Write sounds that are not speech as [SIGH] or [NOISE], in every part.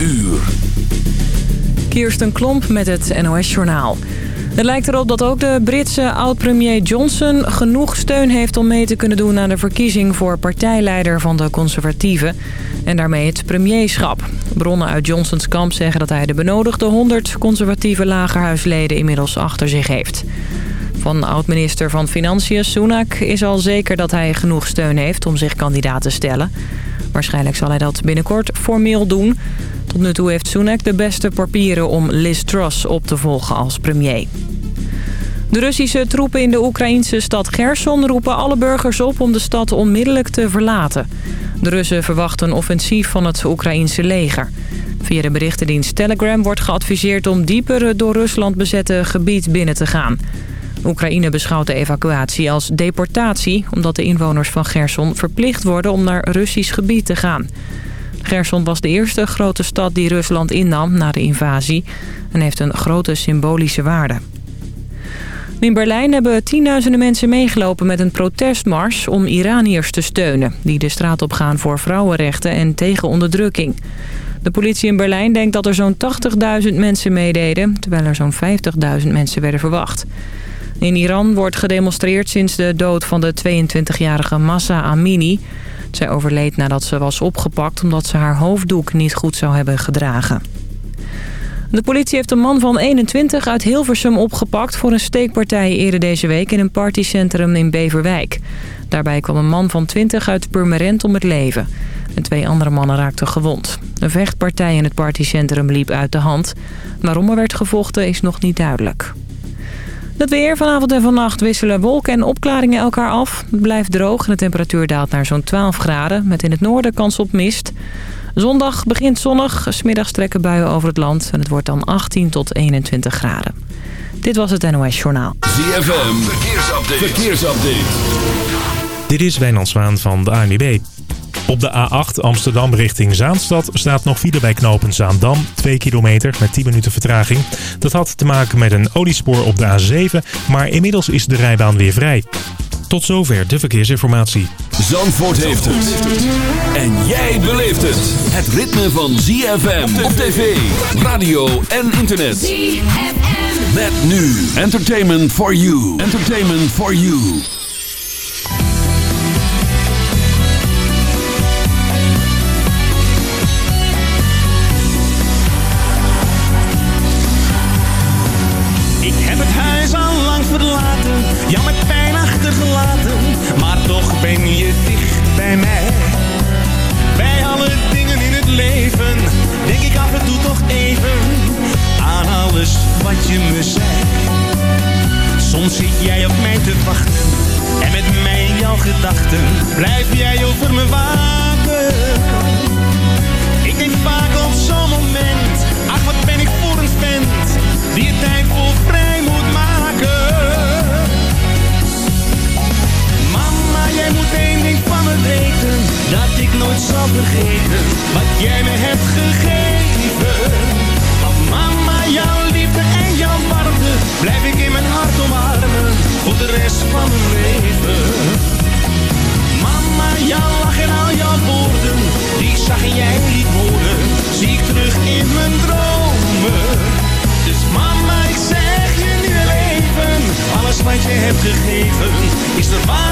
uur. Kirsten Klomp met het NOS-journaal. Het lijkt erop dat ook de Britse oud-premier Johnson genoeg steun heeft om mee te kunnen doen aan de verkiezing voor partijleider van de conservatieven en daarmee het premierschap. Bronnen uit Johnsons kamp zeggen dat hij de benodigde 100 conservatieve lagerhuisleden inmiddels achter zich heeft. Van oud-minister van Financiën Sunak is al zeker dat hij genoeg steun heeft om zich kandidaat te stellen. Waarschijnlijk zal hij dat binnenkort formeel doen. Tot nu toe heeft Sunak de beste papieren om Liz Truss op te volgen als premier. De Russische troepen in de Oekraïnse stad Gerson roepen alle burgers op om de stad onmiddellijk te verlaten. De Russen verwachten een offensief van het Oekraïense leger. Via de berichtendienst Telegram wordt geadviseerd om dieper het door Rusland bezette gebied binnen te gaan. Oekraïne beschouwt de evacuatie als deportatie... omdat de inwoners van Gerson verplicht worden om naar Russisch gebied te gaan. Gerson was de eerste grote stad die Rusland innam na de invasie... en heeft een grote symbolische waarde. In Berlijn hebben tienduizenden mensen meegelopen met een protestmars om Iraniërs te steunen... die de straat op gaan voor vrouwenrechten en tegen onderdrukking. De politie in Berlijn denkt dat er zo'n 80.000 mensen meededen... terwijl er zo'n 50.000 mensen werden verwacht. In Iran wordt gedemonstreerd sinds de dood van de 22-jarige Massa Amini. Zij overleed nadat ze was opgepakt omdat ze haar hoofddoek niet goed zou hebben gedragen. De politie heeft een man van 21 uit Hilversum opgepakt voor een steekpartij eerder deze week in een partycentrum in Beverwijk. Daarbij kwam een man van 20 uit Purmerend om het leven. En twee andere mannen raakten gewond. Een vechtpartij in het partycentrum liep uit de hand. Waarom er werd gevochten is nog niet duidelijk. Het weer vanavond en vannacht wisselen wolken en opklaringen elkaar af. Het blijft droog en de temperatuur daalt naar zo'n 12 graden... met in het noorden kans op mist. Zondag begint zonnig, smiddags trekken buien over het land... en het wordt dan 18 tot 21 graden. Dit was het NOS Journaal. ZFM, verkeersupdate. verkeersupdate. Dit is Wijnand Zwaan van de ANWB. Op de A8 Amsterdam richting Zaanstad staat nog file bij knopen Zaandam. 2 kilometer met 10 minuten vertraging. Dat had te maken met een oliespoor op de A7, maar inmiddels is de rijbaan weer vrij. Tot zover de verkeersinformatie. Zandvoort heeft het. En jij beleeft het. Het ritme van ZFM op tv, radio en internet. ZFM. Met nu Entertainment for You. Entertainment for You. Ik af en toe toch even aan alles wat je me zei. Soms zit jij op mij te wachten, en met mij in jouw gedachten blijf jij over me waken. Ik denk vaak op zo'n moment, ach wat ben ik voor een vent, die het tijd voor vrij moet maken. jij moet één ding van me weten Dat ik nooit zal vergeten Wat jij me hebt gegeven Van mama, jouw liefde en jouw warmte Blijf ik in mijn hart omarmen Voor de rest van mijn leven. Mama, jouw lach en al jouw woorden Die zag jij niet worden Zie ik terug in mijn dromen. Dus mama, ik zeg je nu even Alles wat je hebt gegeven Is de waarde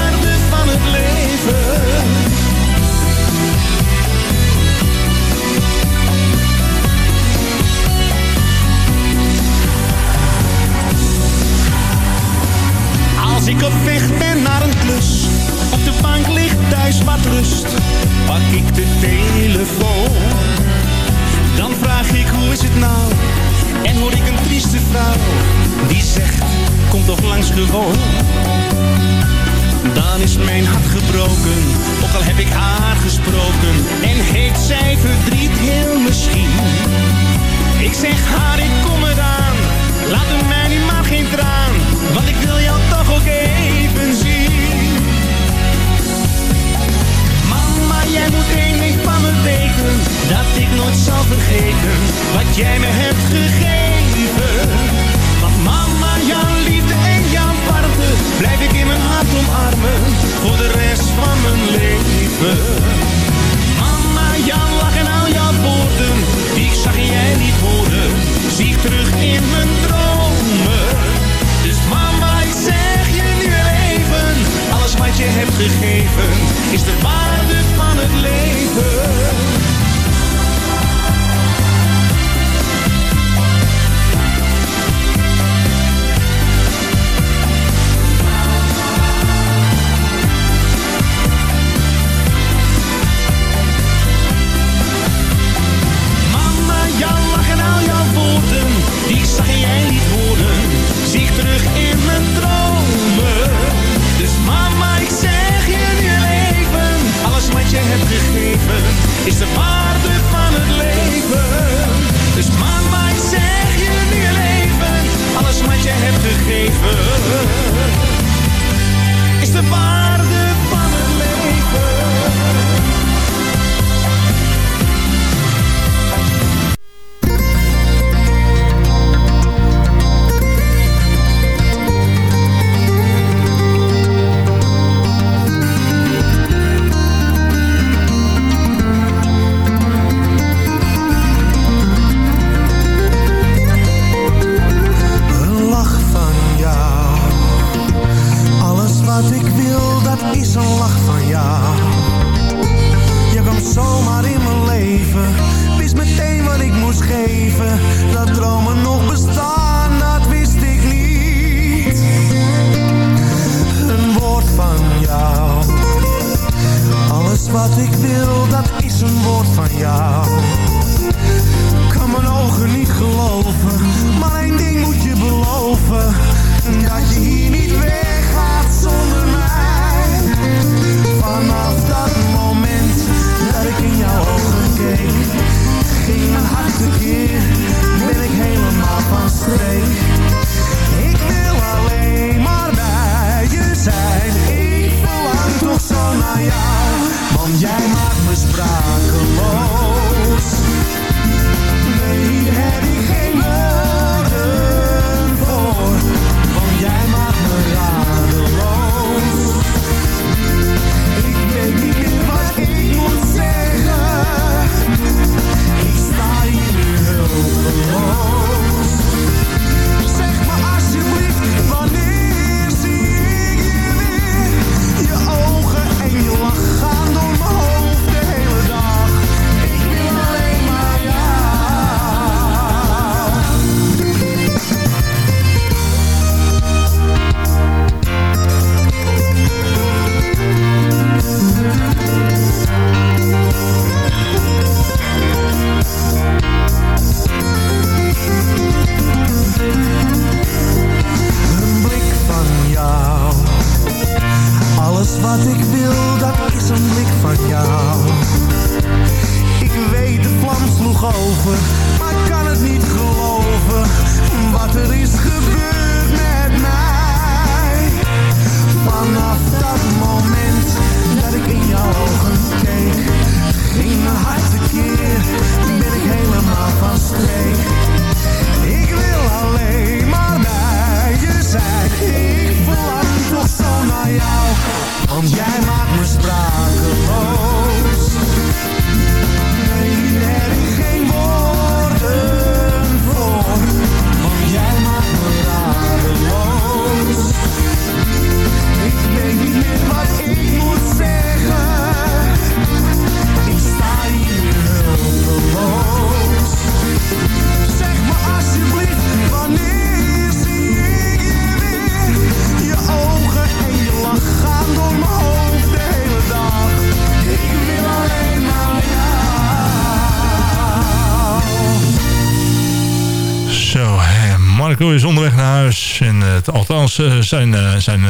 Marco is onderweg naar huis. En, eh, althans, eh, zijn, eh, zijn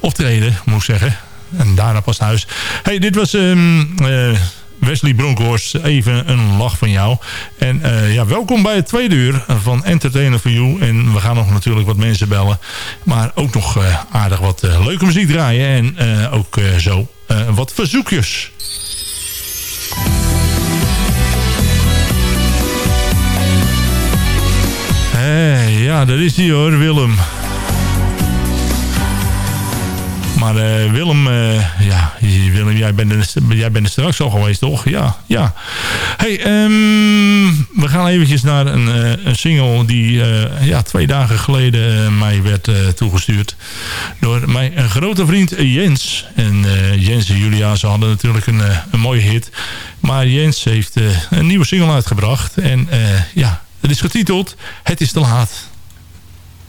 optreden, moet ik zeggen. En daarna pas naar huis. Hey, dit was ehm, eh, Wesley Bronkhorst. Even een lach van jou. En ja, welkom bij het tweede uur van Entertainer for You. En we gaan nog natuurlijk wat mensen bellen. Maar ook nog aardig wat leuke muziek draaien. En ook zo wat verzoekjes. Hé, ja, dat is die hoor, Willem. Maar eh, Willem, eh, ja, Willem jij, bent er, jij bent straks al geweest, toch? Ja, ja. hey, ehm, we gaan eventjes naar een, eh, een single die eh, ja, twee dagen geleden eh, mij werd eh, toegestuurd. Door mijn grote vriend Jens. En eh, Jens en Julia, ze hadden natuurlijk een, eh, een mooie hit. Maar Jens heeft eh, een nieuwe single uitgebracht. En eh, ja, het is getiteld Het is te laat.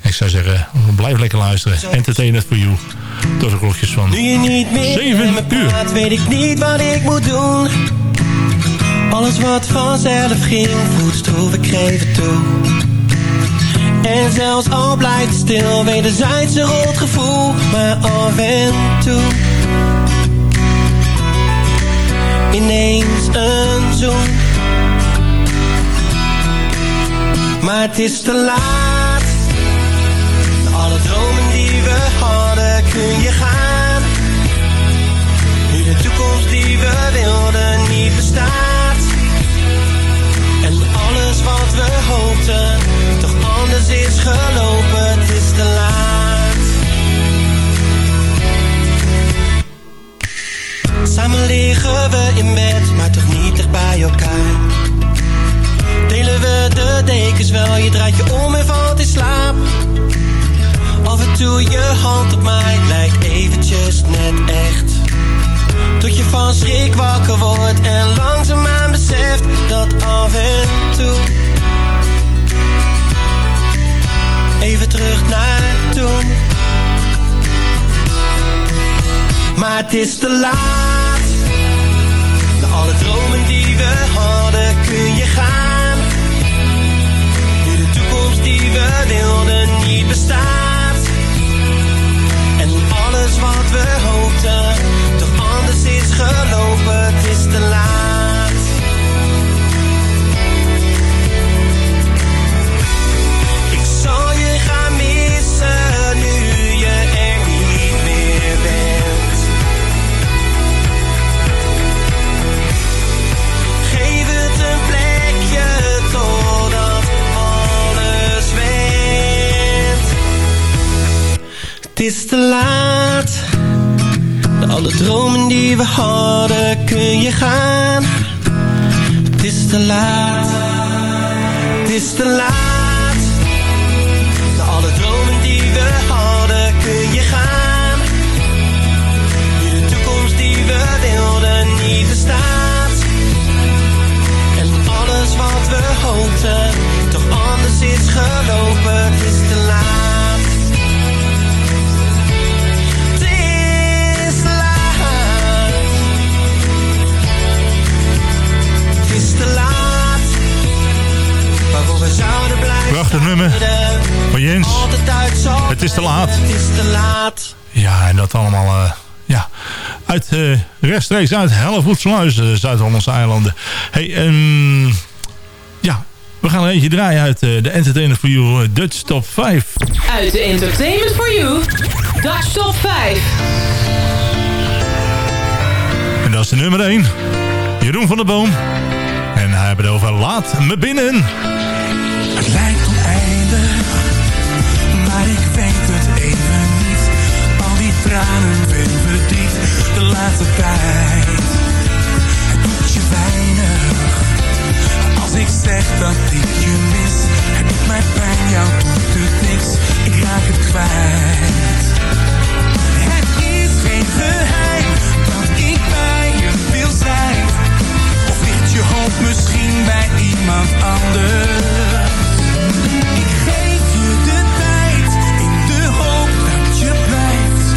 Ik zou zeggen, blijf lekker luisteren. Entertainment for you. Door de klokjes van Nu je niet meer Zeven met me uur. praat, weet ik niet wat ik moet doen. Alles wat vanzelf ging, voelt stroef, ik geef het toe. En zelfs al blijft stil, wederzijds een rot gevoel. Maar af en toe, ineens een zoen. Maar het is te laat. Alle dromen die we hadden, kun je gaan. Nu de toekomst die we wilden niet bestaat. En alles wat we hoopten, toch anders is gelopen. Het is te laat. Samen liggen we in bed, maar toch niet dicht bij elkaar tekens wel, je draait je om en valt in slaap. Af en toe je hand op mij lijkt eventjes net echt. Tot je van schrik wakker wordt en langzaamaan beseft dat af en toe. Even terug naar toen. Maar het is te laat. Na alle dromen die we hadden kun je gaan we wilden niet bestaat. En alles wat we hoopten toch anders is gelopen, het is te laat. Is te laat. Alle dromen die we hadden kun je gaan. Het is te laat. Het is te laat. Alle dromen die we hadden kun je gaan. Nu de toekomst die we wilden niet bestaat. En alles wat we hoopten toch anders is gelopen. Prachtig nummer van Jens. Het is te laat. Het is te laat. Ja, en dat allemaal eh, ja, uit, eh, rechtstreeks uit Hellevoetsluis, uh, Zuid-Hollandse eilanden. hey, ehm, ja, we gaan er eentje draaien uit eh, de Entertainer for You Dutch Top 5. Uit de Entertainment for You, Dutch Top 5. En dat is de nummer 1. Jeroen van der Boom. En hij hebben het over Laat me binnen. Ik zeg dat ik je mis. Het doet mij pijn, jou doet het niks, ik raak het kwijt. Het is geen geheim dat ik bij je wil zijn. Of ligt je hoop misschien bij iemand anders? Ik geef je de tijd in de hoop dat je blijft.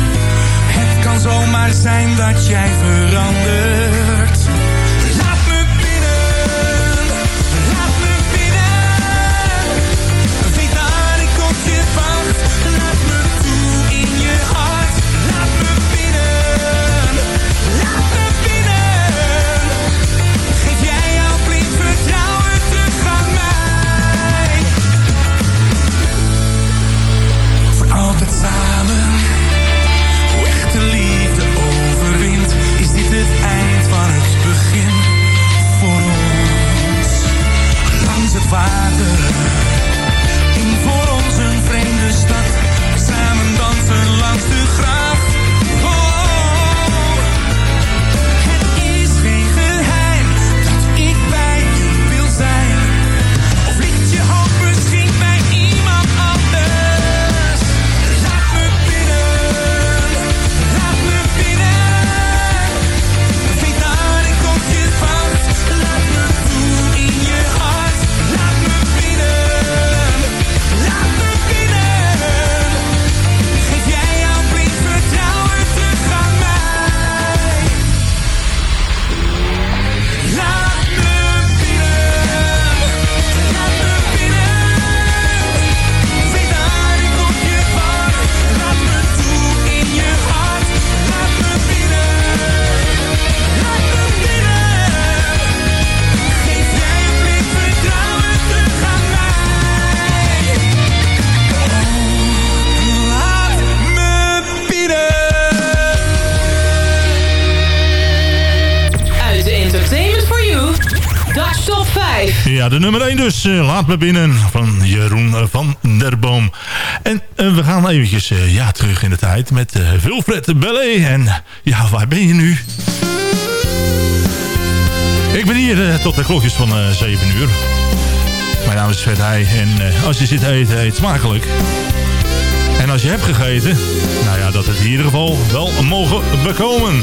Het kan zomaar zijn dat jij verandert. De nummer 1 dus. eh, Laat me binnen van Jeroen van der Boom. En eh, we gaan eventjes eh, ja, terug in de tijd met Wilfred Ballet. En ja, waar ben je nu? Ik ben hier tot de klokjes van eh 7 uur. Mijn naam is Fred Heij en als je zit eten, eet smakelijk. En als je hebt gegeten, nou ja, dat het in ieder geval wel mogen bekomen.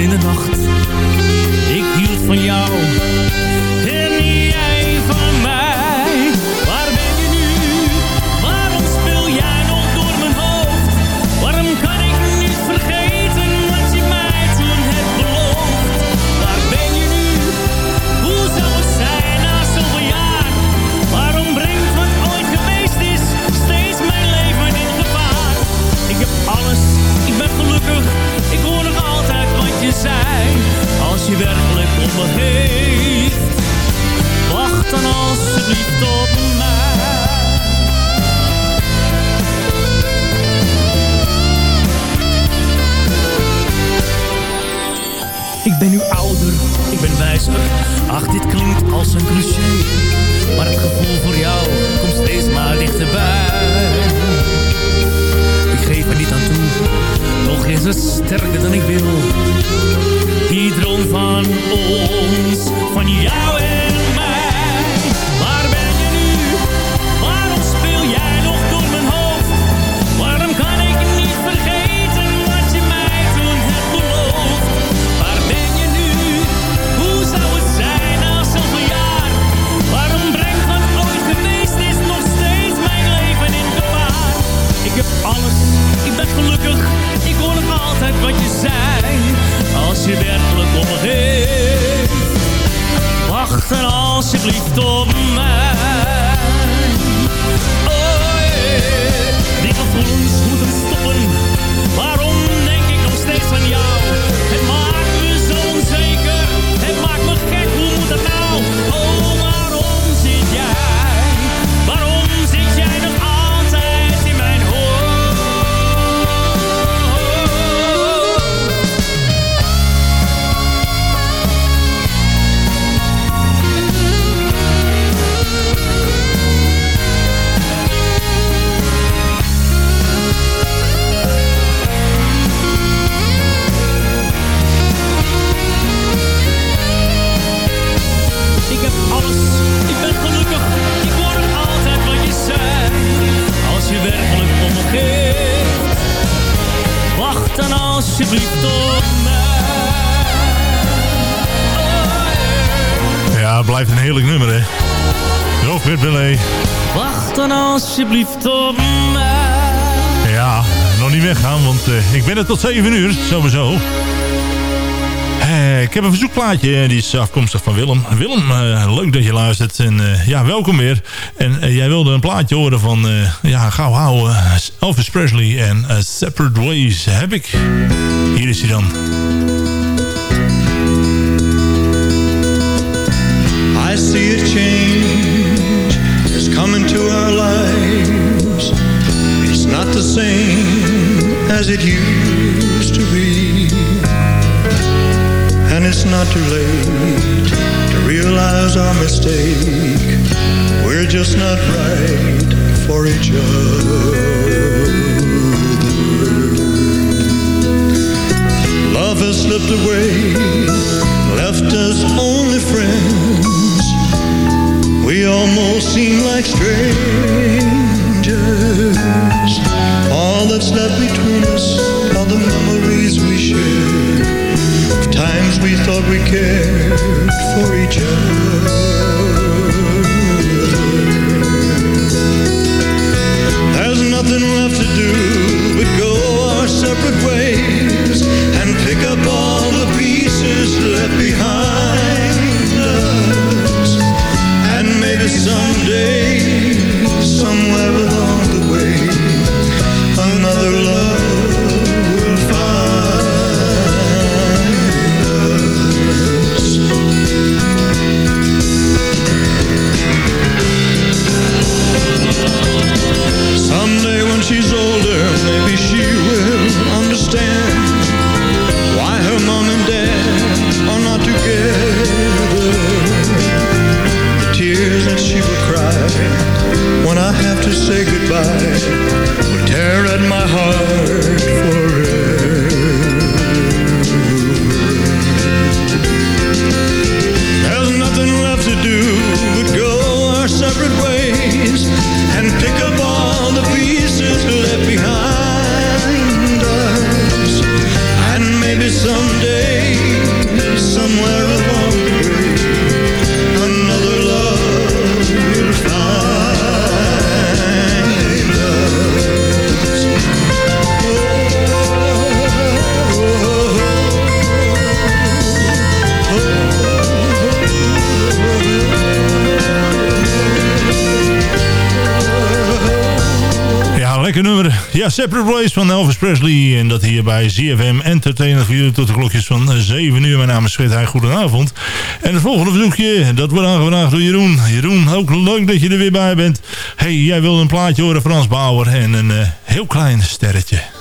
in de nacht. tot 7 uur, sowieso. Eh, ik heb een verzoekplaatje, eh, die is afkomstig van Willem. Willem, eh, leuk dat je luistert en ja, welkom weer. En jij wilde een plaatje horen van, ja, gauw houden, Elvis Presley en Separate Ways heb ik. Hier is hij dan. not too late to realize our mistake. We're just not right for each other. Love has slipped away, left us only friends. We almost seem like strangers care for each other. Separate Ways van Elvis Presley. En dat hier bij ZFM Entertainment voor jullie tot de klokjes van 7 uur. Mijn naam is Fred goedenavond. En het volgende verzoekje, dat wordt aangevraagd door Jeroen. Jeroen, ook leuk dat je er weer bij bent. hey, jij wil een plaatje horen, Frans Bauer. En een uh, heel klein sterretje.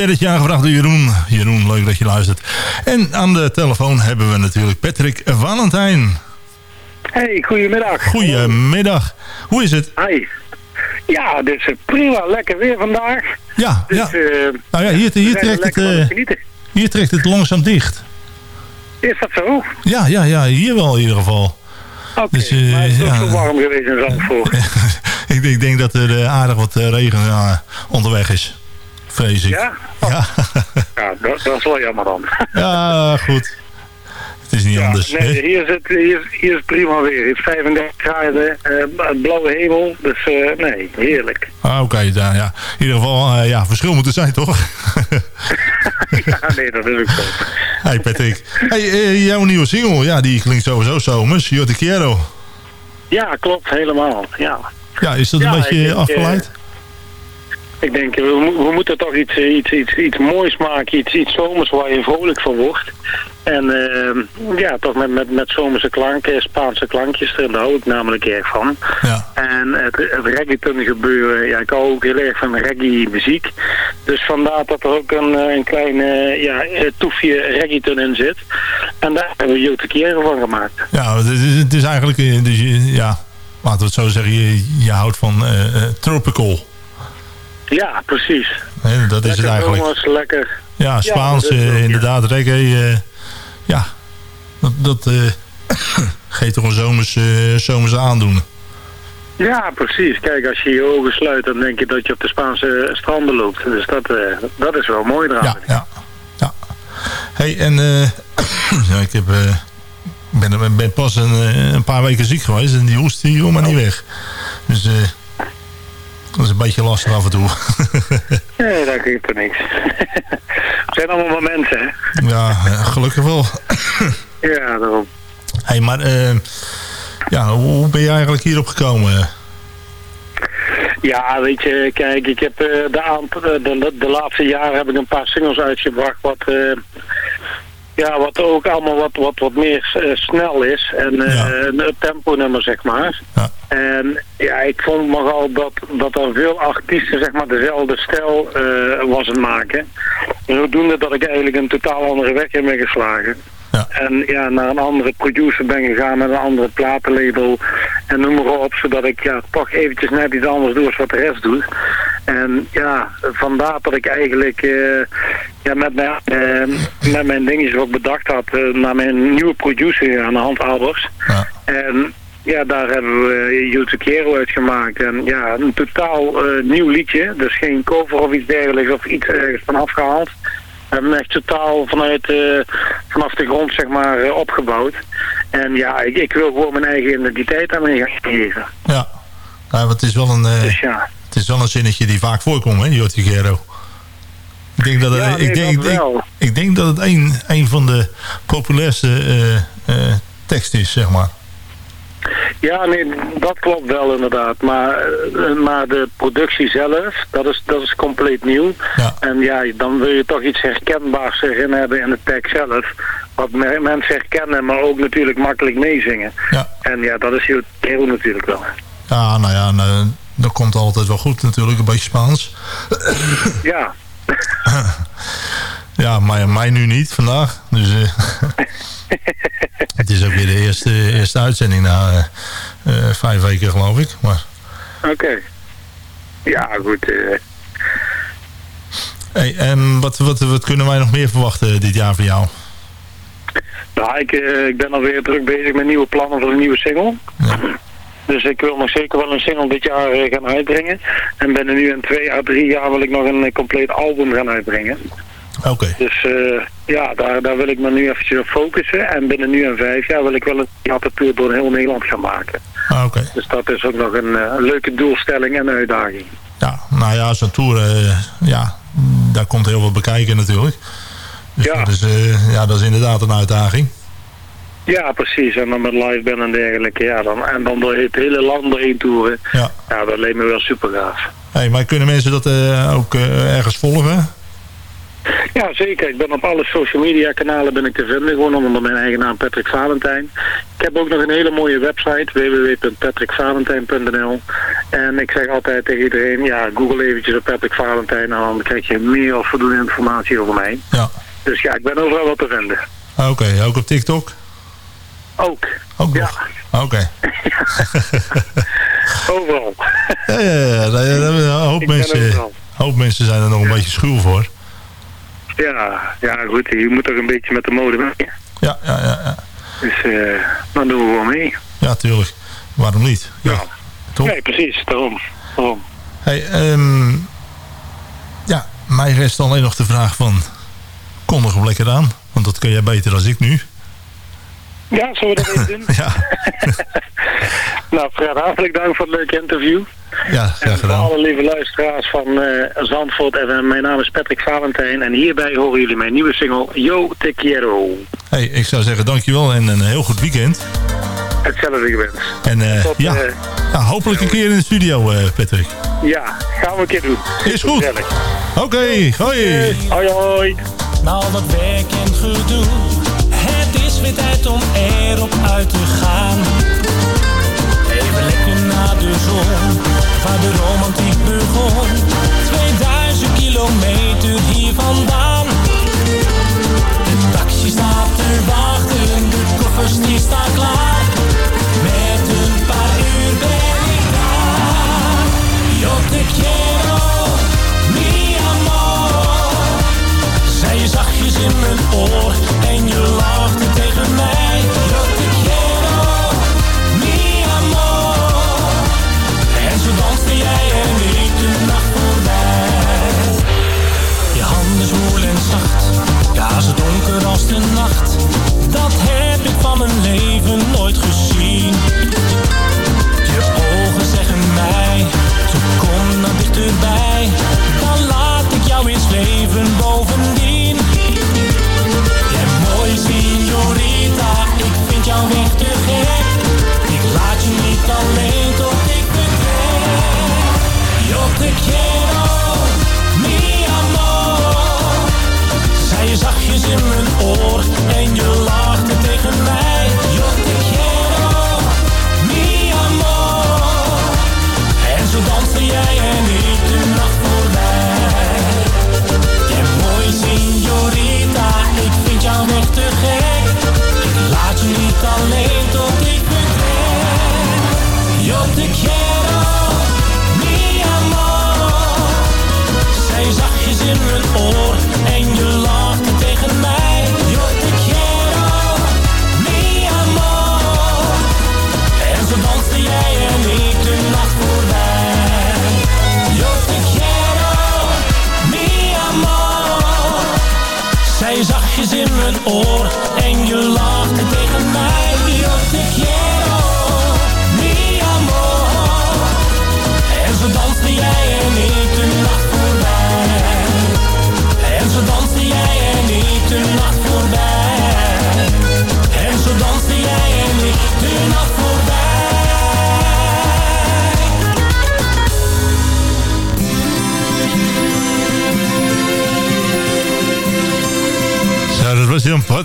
Sterretje aangevraagd door Jeroen. Jeroen, leuk dat je luistert. En aan de telefoon hebben we natuurlijk Patrick Valentijn. Hey, goedemiddag. Goedemiddag. Hoe is het? Hi. Ja, dus prima. Lekker weer vandaag. Ja, dus, ja. Uh, nou ja, hier, hier, trekt het, uh, hier trekt het langzaam dicht. Is dat zo? Ja, ja, ja. Hier wel in ieder geval. Oké, okay, dus, uh, maar het is ja. zo warm geweest in Zandvoort. [LAUGHS] ik, ik, denk dat er aardig wat regen onderweg is. Vrees ik. Ja? ja. [LAUGHS] ja dat, dat, is wel jammer dan. [LAUGHS] ja, goed. Het is niet ja, anders. Nee, hier, is het, hier, hier is prima weer. Het is 35 graden, uh, blauwe hemel. Dus uh, nee, heerlijk. Ah, Oké, okay, ja, ja. In ieder geval, uh, ja, verschil moet er zijn, toch? [LAUGHS] ja, nee, dat is ook zo. Hey Patrick. Hey, jouw nieuwe single, ja, die klinkt sowieso zomers. Yo te quiero. Ja, klopt, helemaal. Ja, ja is dat een beetje denk, afgeleid? Ik denk, we, we, moeten toch iets, iets, iets, iets moois maken, iets, iets zomers waar je vrolijk van wordt. En uh, ja, toch met, met, met zomerse klanken, Spaanse klankjes, daar hou ik namelijk erg van. Ja. En het, het reggaeton gebeuren, ja, ik hou ook heel erg van reggae muziek. Dus vandaar dat er ook een, een klein ja, toefje reggaeton in zit. En daar hebben we Jote Keren van gemaakt. Ja, het is, het is eigenlijk, dus, ja, laten we het zo zeggen, je, je houdt van eh, eh, tropical. Ja, precies. Dat is het eigenlijk. zomers, lekker. Ja, Spaans, eh, ook, inderdaad, reggae. eh, ja, dat, dat eh, [COUGHS] geeft toch een zomers, zomerse aandoen. Ja, precies. Kijk, als je je ogen sluit, dan denk je dat je op de Spaanse stranden loopt. Dus dat, dat is wel mooi eraan. Ja, ja, ja. hey, en eh, [COUGHS] ja, ik heb, ben, ben pas een, een paar weken ziek geweest en die hoest die wil maar niet weg. Dus eh, dat is een beetje lastig af en toe. [LAUGHS] Nee, dat geeft er niks. [LAUGHS] Het zijn allemaal maar mensen, hè? ja, eh, gelukkig wel. [LAUGHS] Ja, daarom. hey, maar eh, ja, hoe ben je eigenlijk hierop gekomen? Ja, weet je, kijk, ik heb eh, de, de, de, laatste jaren heb ik een paar singles uitgebracht wat, ja, wat ook allemaal wat, wat, wat meer snel is. En Ja. een tempo nummer, zeg maar. Ja. En ja, ik vond nogal dat, dat er veel artiesten, zeg maar, dezelfde stijl eh, was aan het maken. Zodoende dat ik eigenlijk een totaal andere weg in ben geslagen. Ja. En ja, naar een andere producer ben gegaan met een andere platenlabel en noem maar op, zodat ik ja, toch eventjes net iets anders doe als wat de rest doet. En ja, vandaar dat ik eigenlijk eh, ja, met, mijn, eh, met mijn dingetjes wat ik bedacht had, naar mijn nieuwe producer gegaan, Hand Albers. Ja. En ja, daar hebben we Kero uitgemaakt. En ja, een totaal eh, nieuw liedje. Dus geen cover of iets dergelijks of iets ergens van afgehaald. We hebben hem echt totaal vanuit, eh, vanaf de grond zeg maar eh, opgebouwd. En ja, ik, ik wil gewoon mijn eigen identiteit daarmee gaan geven. Ja, nou, het, is wel een, Dus ja, het is wel een zinnetje die vaak voorkomt, hè, Gero. Ik denk dat het, Ja, nee, ik denk, dat ik, ik denk dat het een, een van de populairste teksten is, zeg maar. Ja nee, dat klopt wel inderdaad. Maar, eh, maar de productie zelf, dat is, dat is compleet nieuw. Ja. En ja, dan wil je toch iets herkenbaars erin hebben in de tekst zelf. Wat me- mensen herkennen, maar ook natuurlijk makkelijk meezingen. Ja. En ja, dat is heel heel natuurlijk wel. Ja, nou ja, nou, dat komt altijd wel goed natuurlijk, een beetje Spaans. Ja, [LAUGHS] Ja, maar mij nu niet vandaag. Dus eh, [LAUGHS] het is ook weer de eerste, eerste uitzending na eh, eh, vijf weken, geloof ik. Maar oké. Ja, goed. eh, hey, en wat, wat, wat kunnen wij nog meer verwachten dit jaar van jou? nou, ik, ik ben alweer druk bezig met nieuwe plannen voor een nieuwe single. Ja. Dus ik wil nog zeker wel een single dit jaar gaan uitbrengen. En binnen nu in twee à drie jaar wil ik nog een compleet album gaan uitbrengen. Oké, Dus eh, ja, daar, daar wil ik me nu eventjes op focussen. En binnen nu en vijf jaar wil ik wel een theatertour door heel Nederland gaan maken. ah, oké. Dus dat is ook nog een, eh, een leuke doelstelling en uitdaging. Ja, nou ja, zo'n tour, eh, ja, daar komt heel veel bekijken natuurlijk. Dus Ja. dat, is, ja, dat is inderdaad een uitdaging. Ja, precies. En dan met live band en dergelijke. Ja, dan, en dan door het hele land doorheen toeren. Ja. Ja, dat leek me wel super gaaf. Hey, maar kunnen mensen dat ook ergens volgen? Ja, zeker. Ik ben op alle social media kanalen ben ik te vinden. Gewoon onder mijn eigen naam Patrick Valentijn. Ik heb ook nog een hele mooie website. www.patrickvalentijn.nl En ik zeg altijd tegen iedereen, ja, google eventjes op Patrick Valentijn. En dan krijg je meer of voldoende informatie over mij. Ja. Dus ja, ik ben overal wat te vinden. Ah, Oké, ook op TikTok? Ook. Ook Ja. nog? Ah, Oké. [LAUGHS] Overal. Ja, ja, ja. Daar- daar- Een hoop mensen, hoop mensen zijn er nog een beetje schuw voor. Ja, ja, goed. Je moet toch een beetje met de mode mee. Ja, ja, ja. Ja, Dus eh, dan doen we wel mee. ja tuurlijk. Waarom niet? Ja, Ja. toch? Nee, precies. Daarom. Daarom. Hey, ehm, ja, mij rest alleen nog de vraag van... Kondig hem lekker aan, want dat kun jij beter dan ik nu. Ja, zullen we dat even doen? [LAUGHS] Ja, [LAUGHS] Nou, Fred, hartelijk dank voor het leuke interview. ja En graag voor gedaan. alle lieve luisteraars van eh, Zandvoort FM. Mijn naam is Patrick Valentijn en hierbij horen jullie mijn nieuwe single Yo Te Quiero. Hey, ik zou zeggen dankjewel en een heel goed weekend. Hetzelfde gewenst. En eh, Tot, ja, eh, ja, hopelijk een keer in de studio, eh, Patrick. Ja, gaan we een keer doen. Is goed. Oké, hoi. Hoi hoi. Na al dat werk en gedoe, is weer tijd om erop uit te gaan. Even lekker naar de zon, waar de romantiek begon. 2000 kilometer hier vandaan. De taxi staat te wachten, de koffers die staan klaar. Met een paar uur ben ik daar. Jotte in mijn oor en je lachte tegen mij. Yo te quiero, mi amor. En zo danste jij en ik de nacht voorbij. Je handen zwoel en zacht, ja zo donker als de nacht. Dat heb ik van mijn leven nooit gezien. Je ogen zeggen mij, zo kom dan dichterbij. Dan laat ik jou eens leven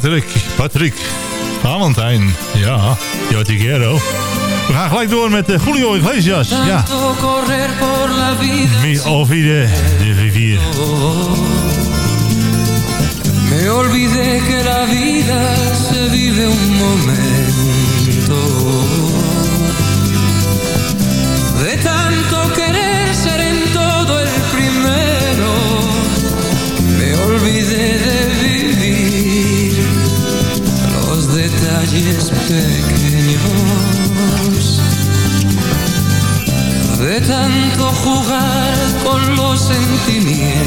Patrick. Patrick. Valentijn. Ja. Joti Guerrero. We gaan gelijk door met de Julio Iglesias. Ja. Mi olvidé de vivir. Me olvidé que la vida se vive un momento. De tanto querer ser en todo el primero. Me olvidé de detalles pequeños de tanto jugar con los sentimientos,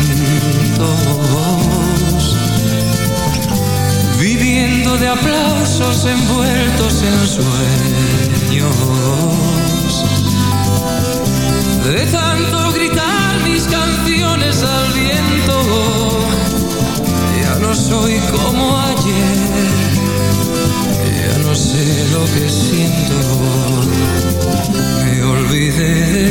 viviendo de aplausos envueltos en sueños, de tanto gritar mis canciones al viento, ya no soy como ayer sé lo que siento, me olvidé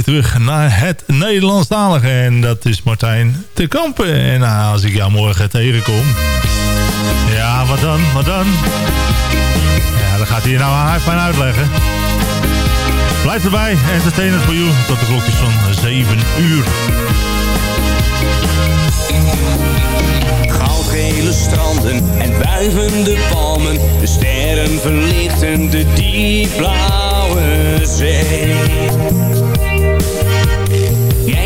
terug naar het Nederlandstalige. En dat is Martijn te Kampen. En ah, als ik jou morgen tegenkom... Ja, wat dan? Wat dan? Ja, dan gaat hij nou aan fijn uitleggen. Blijf erbij. Entertainment voor jou Tot de klokjes van 7 uur. Goudgele stranden en wuivende palmen. De sterren verlichten de diepblauwe zee.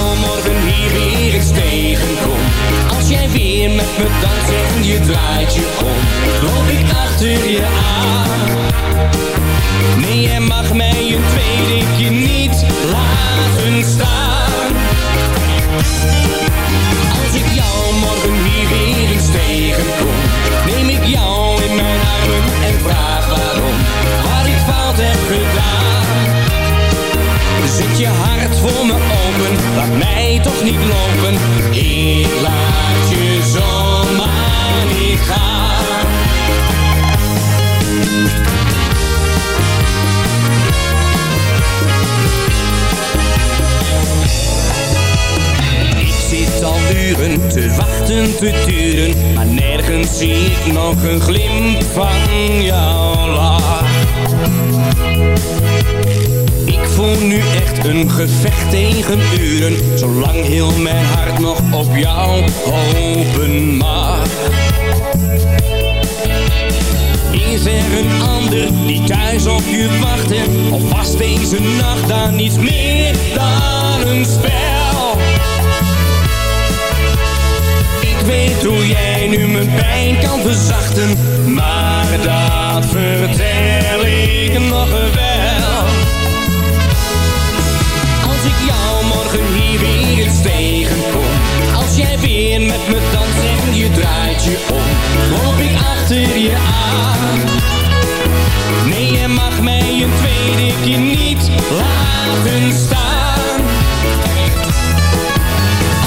Jou morgen hier weer eens tegenkom. Als jij weer met me danst en je draait je om. Loop ik achter je aan. Nee, jij mag mij een tweede keer niet laten staan. Als ik jou morgen hier weer eens tegenkom, neem ik jou in mijn armen en vraag waarom, wat ik fout heb gedaan. Zet je hart voor me open, laat mij toch niet lopen, ik laat je zomaar niet gaan. Ik zit al uren te wachten, te turen, maar nergens zie ik nog een glimp van jouw lach. Voel nu echt een gevecht tegen uren, zolang heel mijn hart nog op jou hopen mag. Is er een ander die thuis op je wacht? Of was deze nacht dan niets meer dan een spel? Ik weet hoe jij nu mijn pijn kan verzachten, maar dat vertel ik nog wel. Hier weer eens tegenkom, als jij weer met me danst en je draait je om, loop ik achter je aan. Nee, je mag mij een tweede keer niet laten staan.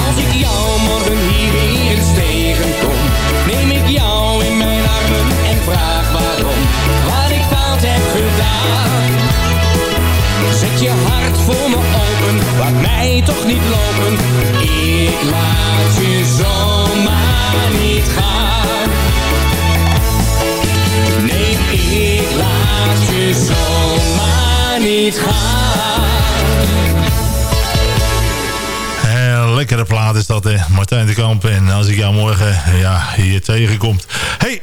Als ik jou morgen hier weer eens tegenkom, neem ik jou in mijn armen en vraag waarom, wat ik fout heb gedaan. Zet je hart voor me open, laat mij toch niet lopen. Ik laat je zomaar niet gaan. Nee, ik laat je zomaar niet gaan. Eh, lekkere plaat is dat, hè. Martijn de Kamp. En als ik jou morgen ja, hier tegenkomt. hey,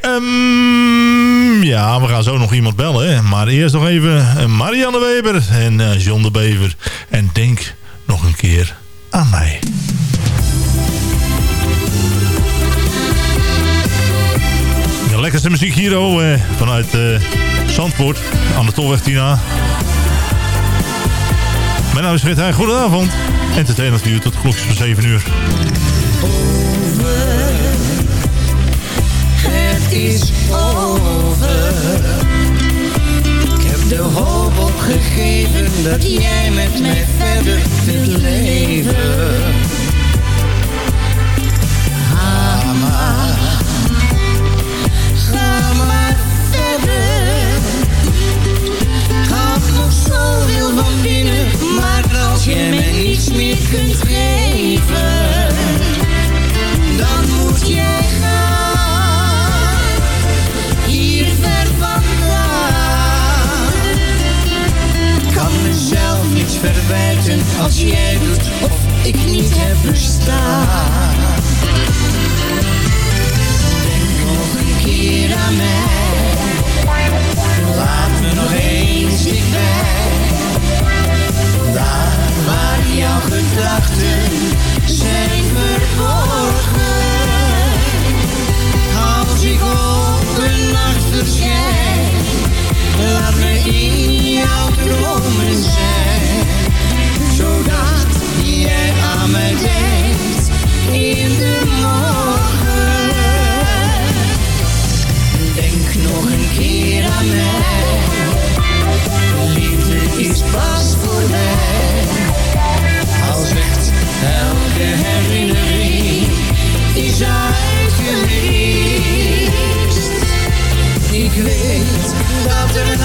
ehm, ja, we gaan zo nog iemand bellen. Maar eerst nog even eh, Marianne Weber en eh, John de Bever. En denk nog een keer aan mij. De lekkerste muziek hier oh, eh, vanuit eh, Zandvoort aan de Tolweg Tina. Mijn naam is Frit Heijn. Goedenavond. Entertainment uur tot klokjes van 7 uur. Is over. Ik heb de hoop opgegeven dat jij met mij verder wilt leven. Ga maar, ga maar verder. Had nog zoveel van binnen, maar als jij mij niets meer kunt geven, verwijten als jij doet of ik niet heb verstaan. Denk nog een keer aan mij, laat me nog eens dichtbij. Daar waar jouw gedachten zijn verborgen. Als ik op de nacht verschijn, laat me in jouw dromen zijn. in de morgen. Denk nog een keer aan mij. Liefde is pas voor mij. Als echt elke herinnering is uitgeleefd. Ik weet dat er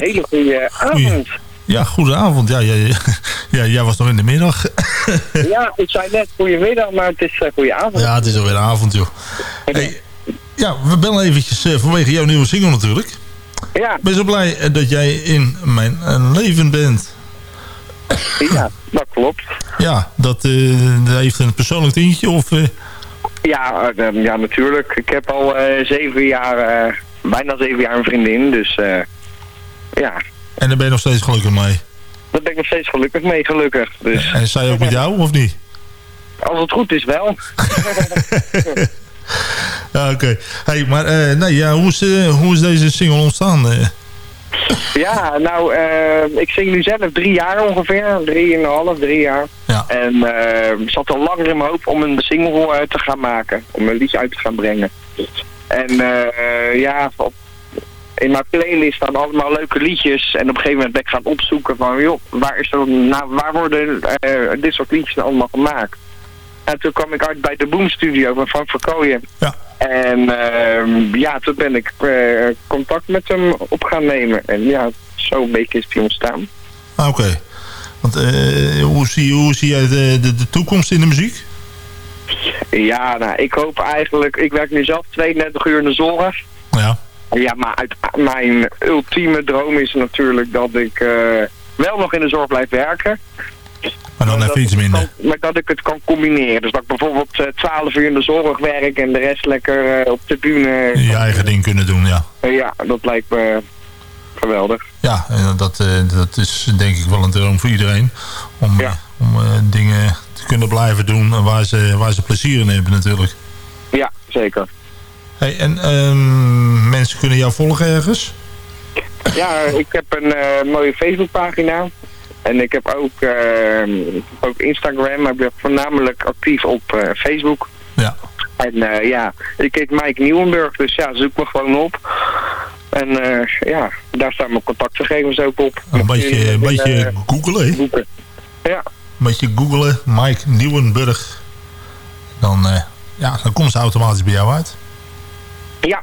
Een hele goede avond. Ja, goedenavond. Ja, ja, ja, [LAUGHS] ja, jij was nog in de middag. [LAUGHS] Ja, ik zei net goedemiddag, maar het is uh, goede avond. Ja, het is alweer avond, joh. Hey, ja, we bellen eventjes eh, vanwege jouw nieuwe single natuurlijk. Ja. Ik ben zo blij eh, dat jij in mijn leven bent. Ja, dat klopt. Ja, dat, dat heeft een persoonlijk tintje of... Ja, ja, natuurlijk. Ik heb al zeven jaar, bijna zeven jaar een vriendin, dus ja, en daar ben je nog steeds gelukkig mee. daar ben ik nog steeds gelukkig mee, gelukkig. Dus En zij ook met jou of niet? als het goed is wel. [LAUGHS] Ja, oké. Hey, maar eh, nee, ja, hoe, is, eh, hoe is deze single ontstaan? eh? Ja, nou, ik zing nu zelf drie jaar ongeveer. Drieënhalf, drie jaar. Ja. En eh zat al langer in mijn hoofd om een single te gaan maken. Om een liedje uit te gaan brengen. En ja, op, in mijn playlist staan allemaal leuke liedjes. En op een gegeven moment ben ik gaan opzoeken van, joh, waar, is er, nou, waar worden eh, dit soort liedjes nou allemaal gemaakt? En toen kwam ik uit bij de Boom Studio van Frank Verkooyen. Ja. En ehm, ja, toen ben ik eh, contact met hem op gaan nemen. En ja, zo een beetje is die ontstaan. Ah, oké. Want eh, hoe, zie, hoe zie jij de, de, de toekomst in de muziek? Ja, nou, ik hoop eigenlijk... Ik werk nu zelf 32 uur in de zorg. Ja. Ja, maar uit, mijn ultieme droom is natuurlijk dat ik eh, wel nog in de zorg blijf werken. Maar dan even iets minder. kan- maar dat ik het kan combineren. Dus dat ik bijvoorbeeld eh, 12 uur in de zorg werk en de rest lekker eh, op de bühne. Je eigen ding kunnen doen, ja. Eh, ja, dat lijkt me geweldig. Ja, en dat, eh, dat is denk ik wel een droom voor iedereen. Om, Ja. om eh, dingen te kunnen blijven doen waar ze, waar ze plezier in hebben natuurlijk. Ja, zeker. Hey, en ehm, mensen kunnen jou volgen ergens? Ja, ik heb een eh, mooie Facebookpagina. En ik heb ook, eh, ook Instagram, maar ik ben voornamelijk actief op eh, Facebook. Ja. En eh, ja, ik heet Mike Nieuwenburg, dus ja, zoek me gewoon op. En ja, daar staan mijn contactgegevens ook op. Een beetje, een beetje? Boeken. Ja. Een beetje googlen, Mike Nieuwenburg. Dan, ja, dan komt ze automatisch bij jou uit. Ja.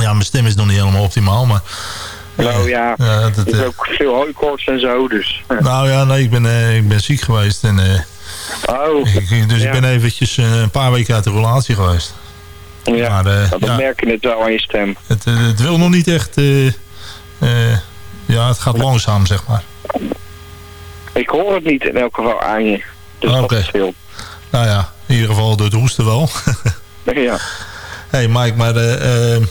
Ja, mijn stem is nog niet helemaal optimaal, maar... Nou ja, Ja, dat, er is eh, ook veel hooikoorts en zo, dus... Nou ja, nee, ik ben, eh, ik ben ziek geweest. En, eh, Oh, ik- dus ja. ik ben eventjes eh, een paar weken uit de relatie geweest. ja, maar, eh, dat ja. merk je het wel aan je stem. Het, eh, het wil nog niet echt... eh, eh, ja, het gaat langzaam, zeg maar. Ik hoor het niet in elk geval aan je. Dus dat oké. is veel. Nou ja, in ieder geval door het hoesten wel. [LAUGHS] Ja. hey Mike, maar... eh, eh,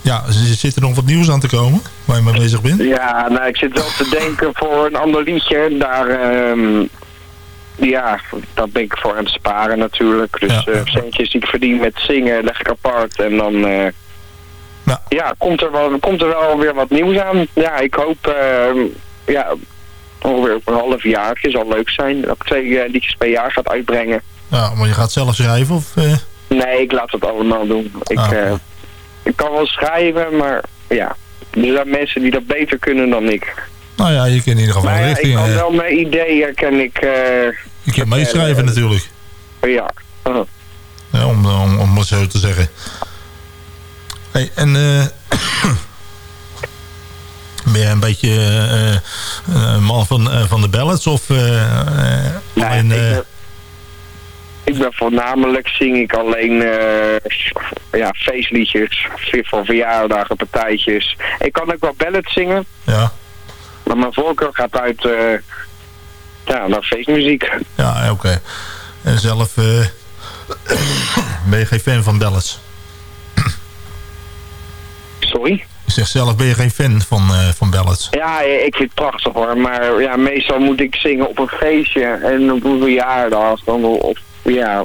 ja, zit er nog wat nieuws aan te komen waar je mee bezig bent? Ja, nou, ik zit wel te denken voor een ander liedje. Daar, ehm, ja, dat ben ik voor aan het sparen natuurlijk. Dus Ja. eh, centjes die ik verdien met zingen leg ik apart. En dan, eh, Ja. ja, komt, er wel, komt er wel weer wat nieuws aan. Ja, ik hoop, ehm, ja, ongeveer een half jaar zal leuk zijn. Dat ik twee eh, liedjes per jaar gaat uitbrengen. Ja, maar je gaat zelf schrijven of... eh, Nee, ik laat het allemaal doen. Ik, Ah, eh, ik kan wel schrijven, maar ja, er zijn mensen die dat beter kunnen dan ik. nou ja, je kan in ieder geval Maar een ja, ik richting... kan wel mijn ideeën, kan ik, je kan meeschrijven natuurlijk. ja. Uh, Ja, om, om, om het zo te zeggen. Hey, en eh ben je een beetje eh, eh, een man van, eh, van de ballads of eh, eh, nee, alleen... ik, eh, ben, ik ben voornamelijk, zing ik alleen eh, ja, feestliedjes, voor verjaardagen, partijtjes. Ik kan ook wel ballads zingen, ja, maar mijn voorkeur gaat uit eh, ja, naar feestmuziek. ja, oké. En zelf eh, [COUGHS] ben je geen fan van ballads? Zeg zelf ben je geen fan van, eh, van ballads? Ja, ik vind het prachtig hoor, maar ja, meestal moet ik zingen op een feestje en op een verjaardag. Dan, of, ja,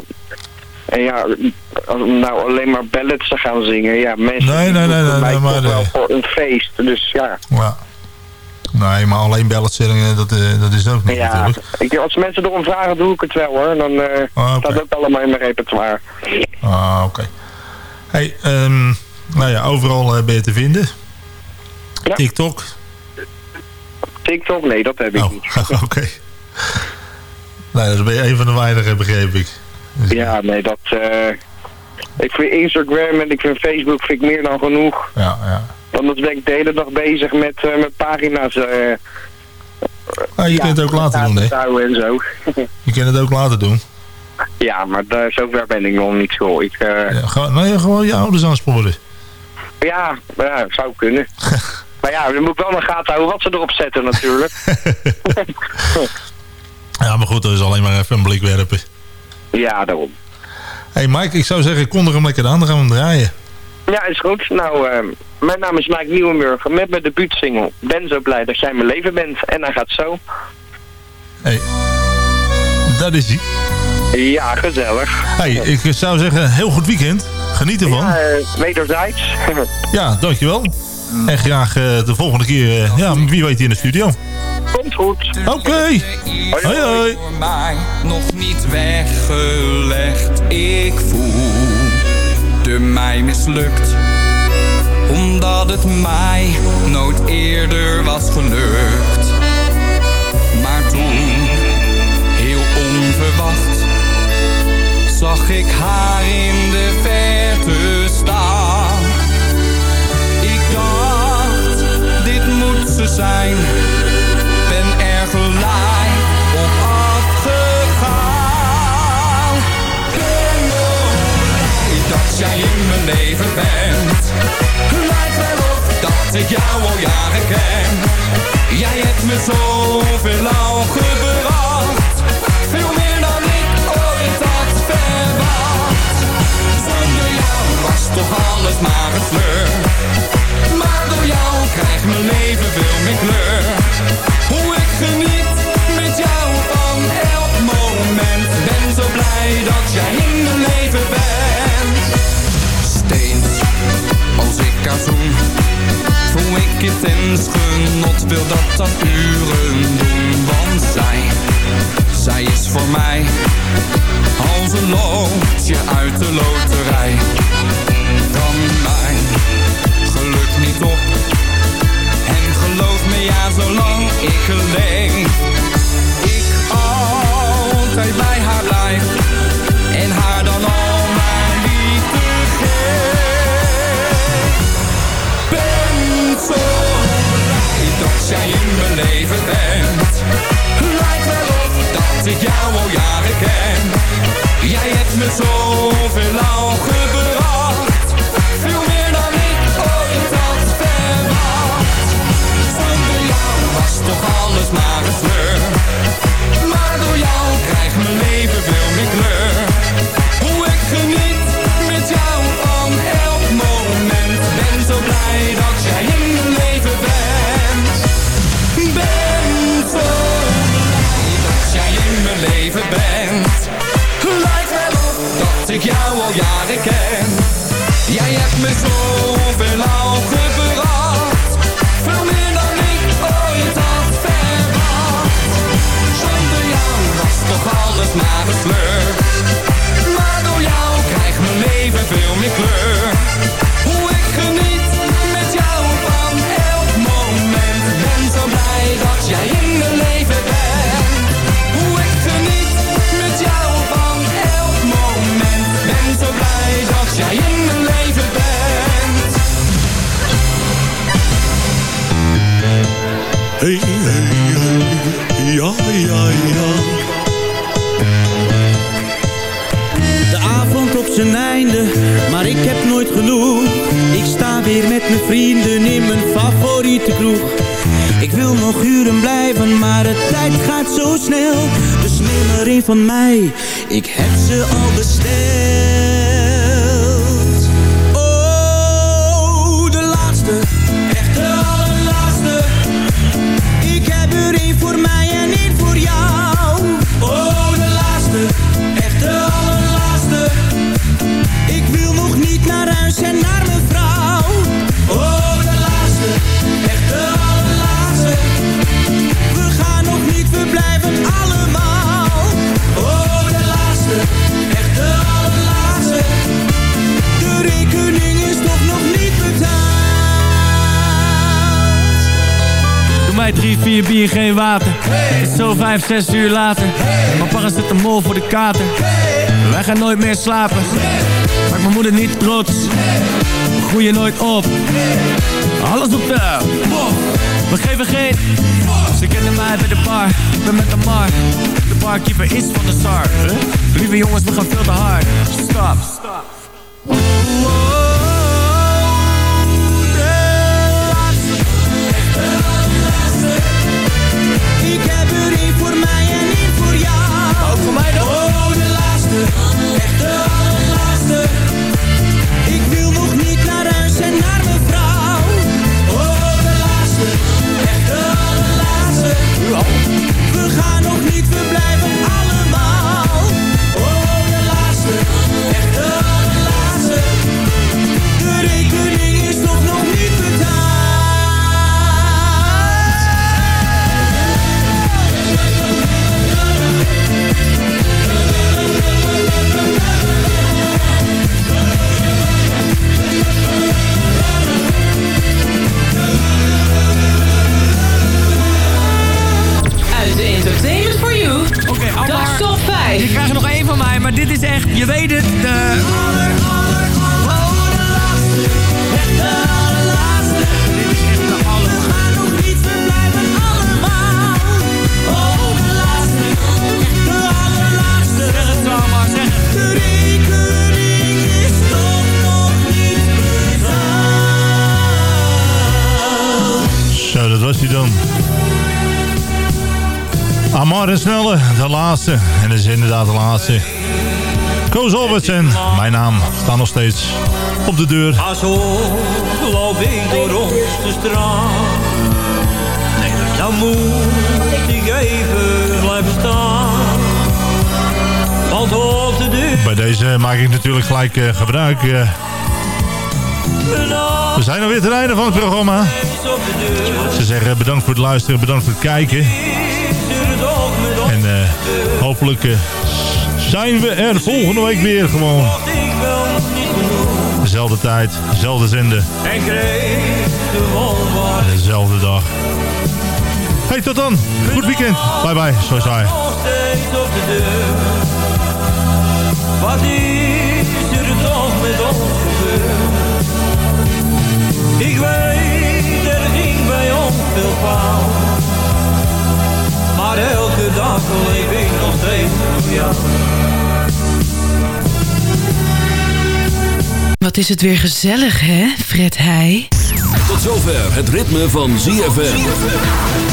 En ja, om nou alleen maar ballads te gaan zingen, ja, mensen Nee, nee, nee, nee, maar, wel eh, voor een feest. Dus ja, Ja. Nee, maar alleen ballads zingen, dat, eh, dat is ook niet ja natuurlijk. ik, als mensen erom vragen, doe ik het wel hoor. Dan eh Ah, staat ook allemaal in mijn repertoire. Ah, oké. Hey, ehm, nou ja, overal eh, ben je te vinden. Ja. TikTok. TikTok, nee, dat heb ik Oh, niet. [LAUGHS] oké. Nee, dat ben je een van de weinigen, begreep ik. Ja, nee, dat... eh ik vind Instagram en ik vind Facebook vind ik meer dan genoeg. Ja, ja. Anders ben ik de hele dag bezig met, eh, met pagina's. Ah, je kunt het ook laten doen, hè? en zo. Je kunt het ook laten doen. ja, maar daar, zover ben ik nog niet zo. Ik, Ja, gewoon, nee, gewoon je ouders aansporen. Ja, ja, zou kunnen. [LAUGHS] maar ja, dan moet wel de gaten houden wat ze erop zetten natuurlijk. [LAUGHS] Ja, maar goed, dat is alleen maar even een blik werpen. ja, daarom. hey Mike, ik zou zeggen, kondig hem lekker aan, dan gaan we hem draaien. Ja, is goed. Nou, eh, mijn naam is Mike Nieuwenburger met mijn debuutsingle. Ben zo blij dat jij mijn leven bent. En hij gaat zo. Hey, dat is hij. Ja, gezellig. Hey, ik zou zeggen, heel goed weekend. Geniet ervan. Ja, eh, wederzijds. [LAUGHS] Ja, dankjewel. En graag eh, de volgende keer, eh, ja, wie weet hier in de studio. Komt goed. Oké. Hoi, hoi. voor mij nog niet weggelegd. Ik voel de mij mislukt. Omdat het mij nooit eerder was gelukt. Maar toen, heel onverwacht, zag ik haar in de verte Ik dacht, dit moet ze zijn. Ben er gelijk op afgegaan. Ben blij dat jij in mijn leven bent. Lijkt wel op dat ik jou al jaren ken. Jij hebt me zoveel al gebracht. Veel meer jou was toch alles maar een sleur. Maar door jou krijgt mijn leven veel meer kleur. Hoe ik geniet met jou van elk moment. Ben zo blij dat jij in mijn leven bent. Steeds als ik haar zoen, voel ik intens genot. Wil dat dan uren doen, want zij, zij is voor mij als een loodje uit de loterij. Kan mijn geluk niet op. En geloof me ja, zolang ik leef, ik altijd bij haar blijf. En haar dan al zo blij dat jij in mijn leven bent. Lijkt wel op dat ik jou al jaren ken. Jij hebt me zoveel al gebracht. Veel meer dan ik ooit had verwacht. Zonder jou was toch alles Vier bier, geen water. Het is zo vijf, zes uur later. Mijn papa zit een mol voor de kater. Wij gaan nooit meer slapen. Maak mijn moeder niet trots. We groeien nooit op. Alles op de... We geven geen... Ze kennen mij bij de bar. Ik ben met de mar. De barkeeper is van de SAR. Lieve jongens, we gaan veel te hard. Stop. Ik niet, we You. Oké, Almar. Dag top 5. Je krijgt er nog één van mij, maar dit is echt, je weet het, de... Zo, dat was hij dan. Amar en Snelle, de laatste. En dat is inderdaad de laatste. Koos Alberts en mijn naam staan nog steeds op de deur. Ga zo loop ik door onze straat. Dan moet ik even blijven staan. Want op de deur Bij deze maak ik natuurlijk gelijk eh, gebruik. eh. we zijn alweer ten einde van het programma. Ze zeggen bedankt voor het luisteren, bedankt voor het kijken. Eh, hopelijk eh, zijn we er volgende week weer gewoon. Dezelfde tijd, dezelfde zender. en kreeg En dezelfde dag. Hey, tot dan. Goed weekend. Bye bye. Zo saai. de. Wat is er toch met ons gebeurd? Ik weet, er ging bij ons veel fout. Maar elke dag leef ik nog steeds voor jou. Wat is het weer gezellig, hè, Fred Heij? Tot zover het ritme van ZFM.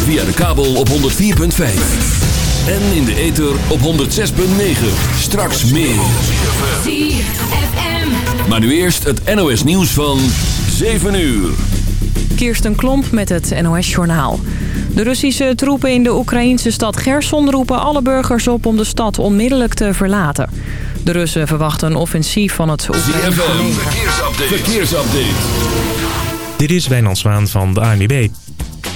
Via de kabel op 104.5. En in de ether op 106.9. Straks meer. Maar nu eerst het NOS nieuws van 7 uur. Kirsten Klomp met het NOS-journaal. De Russische troepen in de Oekraïnse stad Gerson roepen alle burgers op om de stad onmiddellijk te verlaten. De Russen verwachten een offensief van het Oekraïnse ZFM. leger. Verkeersupdate. Verkeersupdate. Dit is Wijnand Zwaan van de ANWB.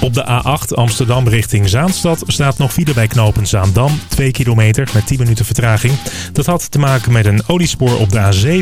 Op de A8 Amsterdam richting Zaanstad staat nog file bij knopen Zaandam. 2 kilometer met 10 minuten vertraging. Dat had te maken met een oliespoor op de A7.